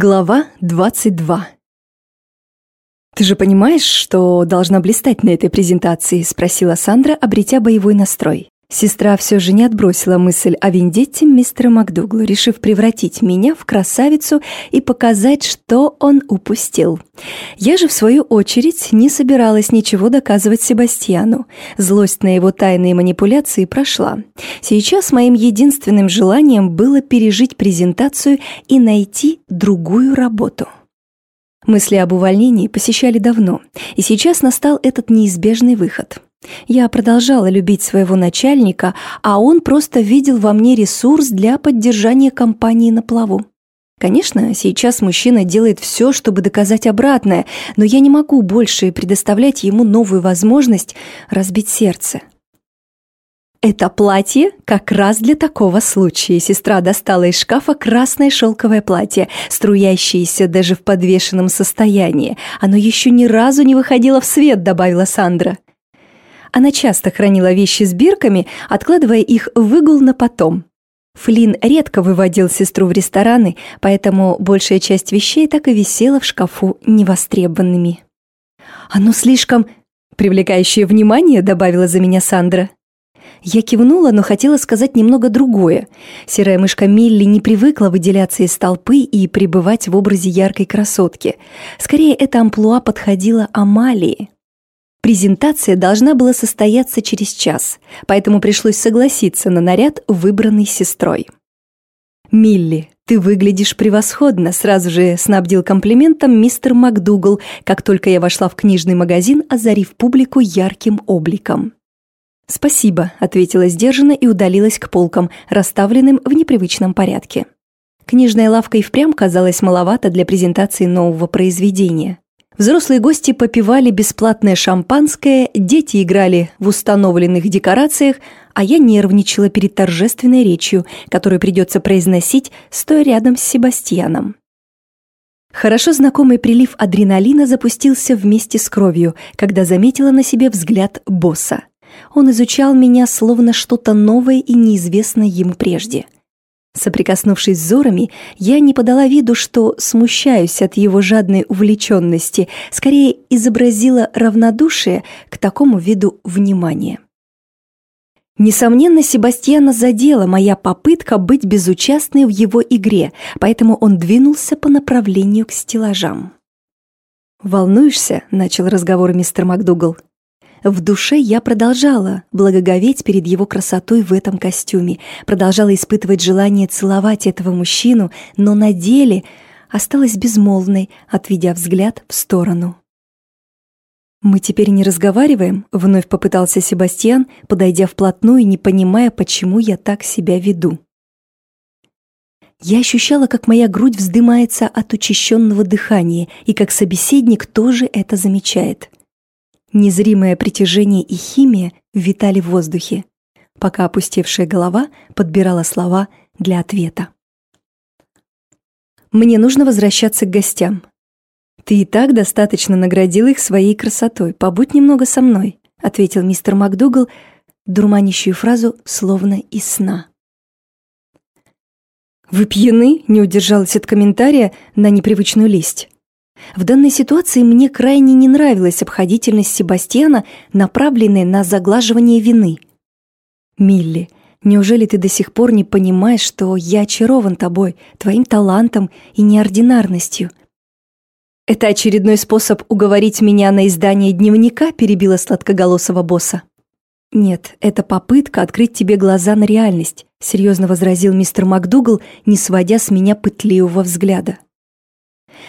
Глава 22 «Ты же понимаешь, что должна блистать на этой презентации?» – спросила Сандра, обретя боевой настрой. Сестра все же не отбросила мысль о вендетте мистера МакДуглу, решив превратить меня в красавицу и показать, что он упустил. Я же, в свою очередь, не собиралась ничего доказывать Себастьяну. Злость на его тайные манипуляции прошла. Сейчас моим единственным желанием было пережить презентацию и найти другую работу. Мысли об увольнении посещали давно, и сейчас настал этот неизбежный выход – я продолжала любить своего начальника, а он просто видел во мне ресурс для поддержания компании на плаву. Конечно, сейчас мужчина делает все, чтобы доказать обратное, но я не могу больше предоставлять ему новую возможность разбить сердце. Это платье как раз для такого случая. Сестра достала из шкафа красное шелковое платье, струящееся даже в подвешенном состоянии. Оно еще ни разу не выходило в свет, добавила Сандра. Она часто хранила вещи с бирками, откладывая их в игл на потом. Флинн редко выводил сестру в рестораны, поэтому большая часть вещей так и висела в шкафу невостребованными. «Оно слишком привлекающее внимание», — добавила за меня Сандра. Я кивнула, но хотела сказать немного другое. Серая мышка Милли не привыкла выделяться из толпы и пребывать в образе яркой красотки. Скорее, эта амплуа подходила Амалии. Презентация должна была состояться через час, поэтому пришлось согласиться на наряд, выбранный сестрой. «Милли, ты выглядишь превосходно», сразу же снабдил комплиментом мистер МакДугал, как только я вошла в книжный магазин, озарив публику ярким обликом. «Спасибо», — ответила сдержанно и удалилась к полкам, расставленным в непривычном порядке. Книжная лавка и впрямь казалась маловато для презентации нового произведения. Взрослые гости попивали бесплатное шампанское, дети играли в установленных декорациях, а я нервничала перед торжественной речью, которую придется произносить, стоя рядом с Себастьяном. Хорошо знакомый прилив адреналина запустился вместе с кровью, когда заметила на себе взгляд босса. Он изучал меня словно что-то новое и неизвестное ему прежде – Соприкоснувшись взорами, я не подала виду, что смущаюсь от его жадной увлеченности, скорее изобразила равнодушие к такому виду внимания. Несомненно, Себастьяна задела моя попытка быть безучастной в его игре, поэтому он двинулся по направлению к стеллажам. «Волнуешься?» — начал разговор мистер МакДугал. В душе я продолжала благоговеть перед его красотой в этом костюме, продолжала испытывать желание целовать этого мужчину, но на деле осталась безмолвной, отведя взгляд в сторону. «Мы теперь не разговариваем?» — вновь попытался Себастьян, подойдя вплотную, не понимая, почему я так себя веду. Я ощущала, как моя грудь вздымается от учащенного дыхания, и как собеседник тоже это замечает — Незримое притяжение и химия витали в воздухе, пока опустевшая голова подбирала слова для ответа. «Мне нужно возвращаться к гостям. Ты и так достаточно наградил их своей красотой. Побудь немного со мной», — ответил мистер МакДугал, дурманящую фразу словно из сна. «Вы пьяны?» — не удержалась от комментария на непривычную лесть. В данной ситуации мне крайне не нравилась обходительность Себастьяна, направленная на заглаживание вины. «Милли, неужели ты до сих пор не понимаешь, что я очарован тобой, твоим талантом и неординарностью?» «Это очередной способ уговорить меня на издание дневника?» – перебила сладкоголосого босса. «Нет, это попытка открыть тебе глаза на реальность», – серьезно возразил мистер МакДугал, не сводя с меня пытливого взгляда.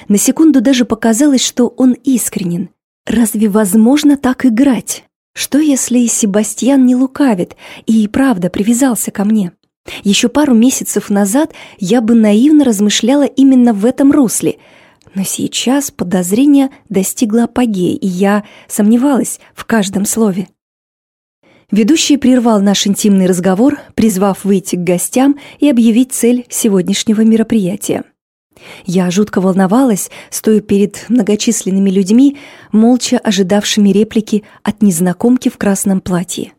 На секунду даже показалось, что он искренен. Разве возможно так играть? Что если Себастьян не лукавит и правда привязался ко мне? Еще пару месяцев назад я бы наивно размышляла именно в этом русле, но сейчас подозрение достигло апогея, и я сомневалась в каждом слове. Ведущий прервал наш интимный разговор, призвав выйти к гостям и объявить цель сегодняшнего мероприятия. Я жутко волновалась, стоя перед многочисленными людьми, молча ожидавшими реплики от незнакомки в красном платье.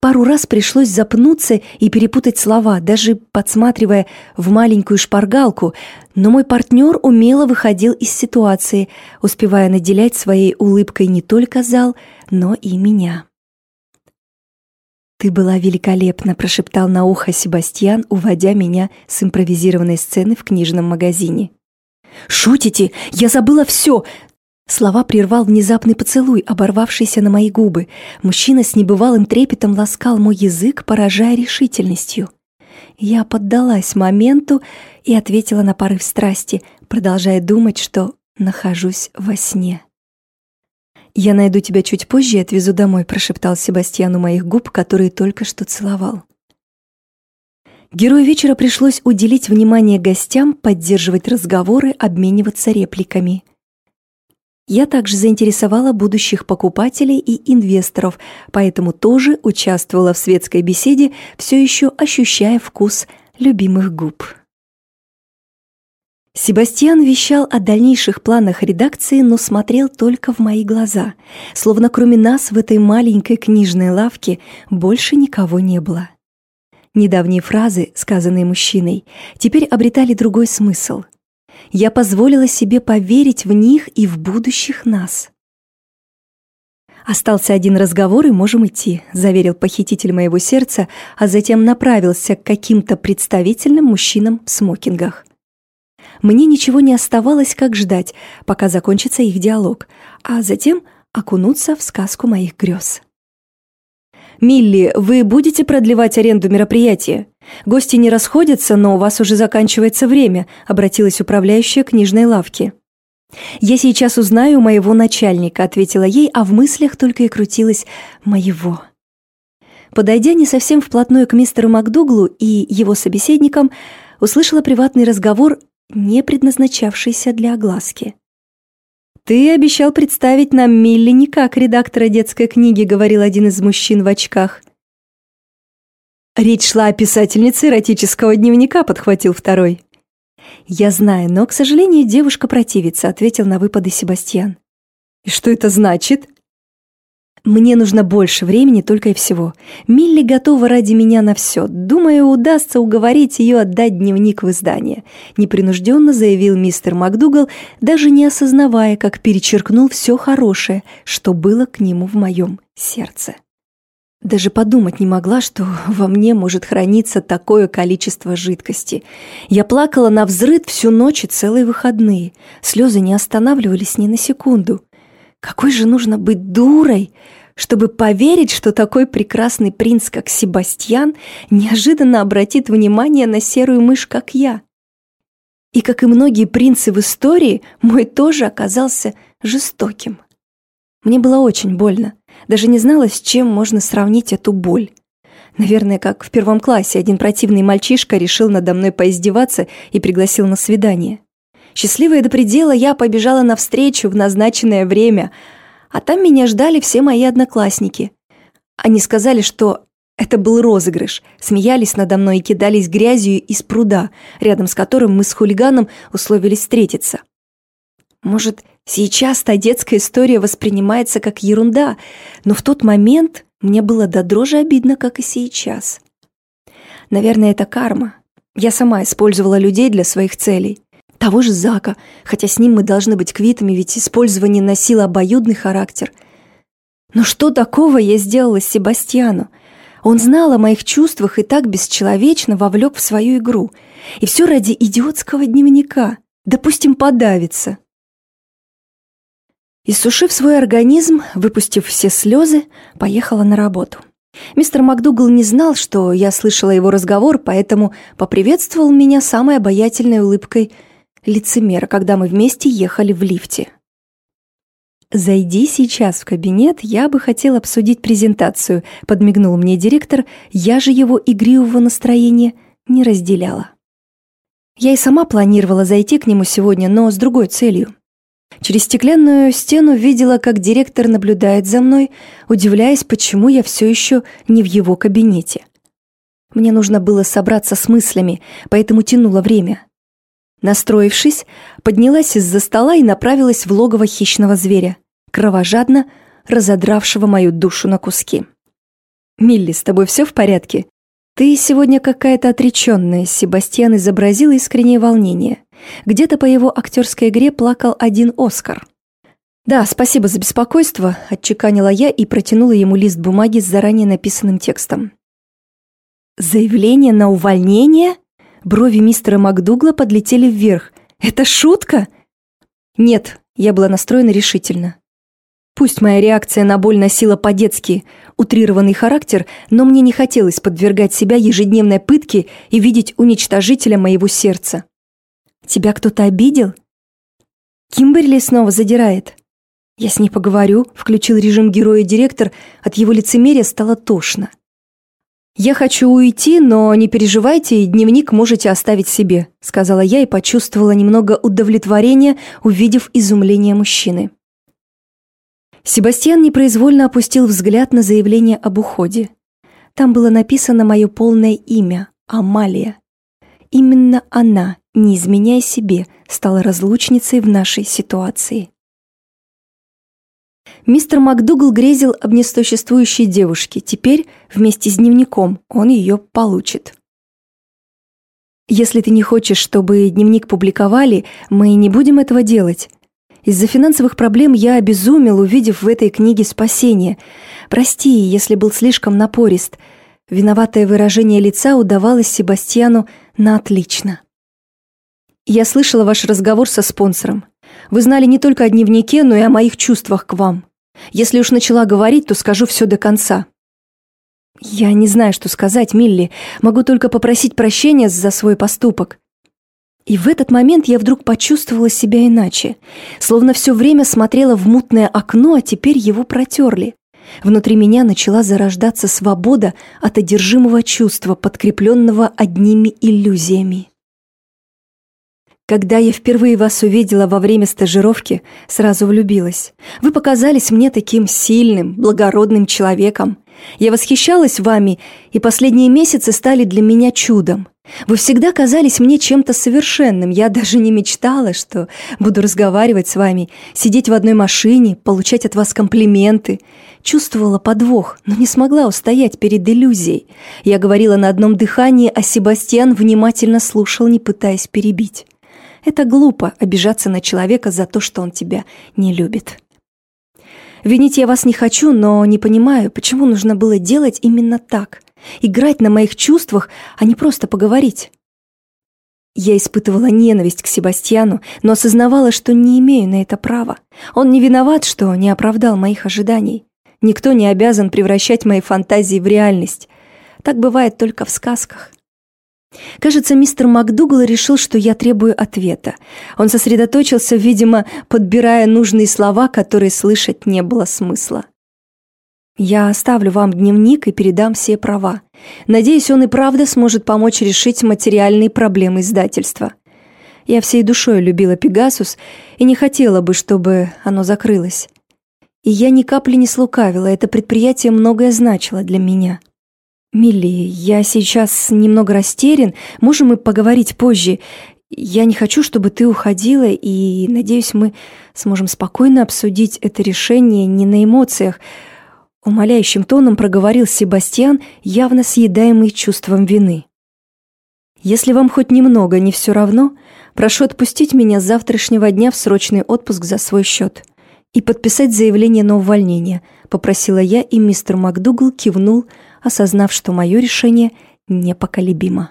Пару раз пришлось запнуться и перепутать слова, даже подсматривая в маленькую шпаргалку, но мой партнер умело выходил из ситуации, успевая наделять своей улыбкой не только зал, но и меня. «Ты была великолепна», — прошептал на ухо Себастьян, уводя меня с импровизированной сцены в книжном магазине. «Шутите? Я забыла все! Слова прервал внезапный поцелуй, оборвавшийся на мои губы. Мужчина с небывалым трепетом ласкал мой язык, поражая решительностью. Я поддалась моменту и ответила на порыв страсти, продолжая думать, что нахожусь во сне. «Я найду тебя чуть позже и отвезу домой», — прошептал Себастьян у моих губ, которые только что целовал. Герою вечера пришлось уделить внимание гостям, поддерживать разговоры, обмениваться репликами — я также заинтересовала будущих покупателей и инвесторов, поэтому тоже участвовала в светской беседе, все еще ощущая вкус любимых губ. Себастьян вещал о дальнейших планах редакции, но смотрел только в мои глаза, словно кроме нас в этой маленькой книжной лавке больше никого не было. Недавние фразы, сказанные мужчиной, теперь обретали другой смысл — я позволила себе поверить в них и в будущих нас. «Остался один разговор, и можем идти», — заверил похититель моего сердца, а затем направился к каким-то представительным мужчинам в смокингах. Мне ничего не оставалось, как ждать, пока закончится их диалог, а затем окунуться в сказку моих грез. «Милли, вы будете продлевать аренду мероприятия? Гости не расходятся, но у вас уже заканчивается время», обратилась управляющая книжной лавки. «Я сейчас узнаю моего начальника», ответила ей, а в мыслях только и крутилось «моего». Подойдя не совсем вплотную к мистеру МакДуглу и его собеседникам, услышала приватный разговор, не предназначавшийся для огласки. «Ты обещал представить нам Милли не как редактора детской книги», — говорил один из мужчин в очках. «Речь шла о писательнице эротического дневника», — подхватил второй. «Я знаю, но, к сожалению, девушка противится», — ответил на выпады Себастьян. «И что это значит?» Мне нужно больше времени только и всего. Милли готова ради меня на все. Думаю, удастся уговорить ее отдать дневник в издание. Непринужденно заявил мистер МакДугал, даже не осознавая, как перечеркнул все хорошее, что было к нему в моем сердце. Даже подумать не могла, что во мне может храниться такое количество жидкости. Я плакала на взрыд всю ночь и целые выходные. Слезы не останавливались ни на секунду. Какой же нужно быть дурой, чтобы поверить, что такой прекрасный принц, как Себастьян, неожиданно обратит внимание на серую мышь, как я. И, как и многие принцы в истории, мой тоже оказался жестоким. Мне было очень больно, даже не знала, с чем можно сравнить эту боль. Наверное, как в первом классе один противный мальчишка решил надо мной поиздеваться и пригласил на свидание. Счастливая до предела, я побежала навстречу в назначенное время – а там меня ждали все мои одноклассники. Они сказали, что это был розыгрыш, смеялись надо мной и кидались грязью из пруда, рядом с которым мы с хулиганом условились встретиться. Может, сейчас та детская история воспринимается как ерунда, но в тот момент мне было до дрожи обидно, как и сейчас. Наверное, это карма. Я сама использовала людей для своих целей. Того же Зака, хотя с ним мы должны быть квитами, ведь использование носило обоюдный характер. Но что такого я сделала с Себастьяну? Он знал о моих чувствах и так бесчеловечно вовлек в свою игру. И все ради идиотского дневника. Допустим, подавиться. Иссушив свой организм, выпустив все слезы, поехала на работу. Мистер МакДугал не знал, что я слышала его разговор, поэтому поприветствовал меня самой обаятельной улыбкой – лицемер, когда мы вместе ехали в лифте. «Зайди сейчас в кабинет, я бы хотел обсудить презентацию», — подмигнул мне директор, я же его игривого настроения не разделяла. Я и сама планировала зайти к нему сегодня, но с другой целью. Через стеклянную стену видела, как директор наблюдает за мной, удивляясь, почему я все еще не в его кабинете. Мне нужно было собраться с мыслями, поэтому тянуло время. Настроившись, поднялась из-за стола и направилась в логово хищного зверя, кровожадно разодравшего мою душу на куски. «Милли, с тобой все в порядке?» «Ты сегодня какая-то отреченная», — Себастьян изобразил искреннее волнение. Где-то по его актерской игре плакал один Оскар. «Да, спасибо за беспокойство», — отчеканила я и протянула ему лист бумаги с заранее написанным текстом. «Заявление на увольнение?» Брови мистера МакДугла подлетели вверх. «Это шутка?» «Нет», — я была настроена решительно. Пусть моя реакция на боль носила по-детски утрированный характер, но мне не хотелось подвергать себя ежедневной пытке и видеть уничтожителя моего сердца. «Тебя кто-то обидел?» «Кимберли снова задирает». «Я с ней поговорю», — включил режим героя-директор, от его лицемерия стало тошно. «Я хочу уйти, но не переживайте, дневник можете оставить себе», — сказала я и почувствовала немного удовлетворения, увидев изумление мужчины. Себастьян непроизвольно опустил взгляд на заявление об уходе. Там было написано мое полное имя – Амалия. Именно она, не изменяя себе, стала разлучницей в нашей ситуации. Мистер МакДугал грезил об несуществующей девушке. Теперь, вместе с дневником, он ее получит. «Если ты не хочешь, чтобы дневник публиковали, мы не будем этого делать. Из-за финансовых проблем я обезумел, увидев в этой книге спасение. Прости, если был слишком напорист. Виноватое выражение лица удавалось Себастьяну на отлично. Я слышала ваш разговор со спонсором. Вы знали не только о дневнике, но и о моих чувствах к вам. Если уж начала говорить, то скажу все до конца. Я не знаю, что сказать, Милли. Могу только попросить прощения за свой поступок. И в этот момент я вдруг почувствовала себя иначе, словно все время смотрела в мутное окно, а теперь его протерли. Внутри меня начала зарождаться свобода от одержимого чувства, подкрепленного одними иллюзиями. Когда я впервые вас увидела во время стажировки, сразу влюбилась. Вы показались мне таким сильным, благородным человеком. Я восхищалась вами, и последние месяцы стали для меня чудом. Вы всегда казались мне чем-то совершенным. Я даже не мечтала, что буду разговаривать с вами, сидеть в одной машине, получать от вас комплименты. Чувствовала подвох, но не смогла устоять перед иллюзией. Я говорила на одном дыхании, а Себастьян внимательно слушал, не пытаясь перебить. Это глупо обижаться на человека за то, что он тебя не любит. Винить я вас не хочу, но не понимаю, почему нужно было делать именно так – играть на моих чувствах, а не просто поговорить. Я испытывала ненависть к Себастьяну, но осознавала, что не имею на это права. Он не виноват, что не оправдал моих ожиданий. Никто не обязан превращать мои фантазии в реальность. Так бывает только в сказках. Кажется, мистер МакДугал решил, что я требую ответа. Он сосредоточился, видимо, подбирая нужные слова, которые слышать не было смысла. Я оставлю вам дневник и передам все права. Надеюсь, он и правда сможет помочь решить материальные проблемы издательства. Я всей душой любила Пегасус и не хотела бы, чтобы оно закрылось. И я ни капли не слукавила, это предприятие многое значило для меня. «Милли, я сейчас немного растерян, можем мы поговорить позже? Я не хочу, чтобы ты уходила, и, надеюсь, мы сможем спокойно обсудить это решение не на эмоциях, Умоляющим тоном проговорил Себастьян, явно съедаемый чувством вины. «Если вам хоть немного не все равно, прошу отпустить меня с завтрашнего дня в срочный отпуск за свой счет и подписать заявление на увольнение», попросила я, и мистер МакДугал кивнул, осознав, что мое решение непоколебимо.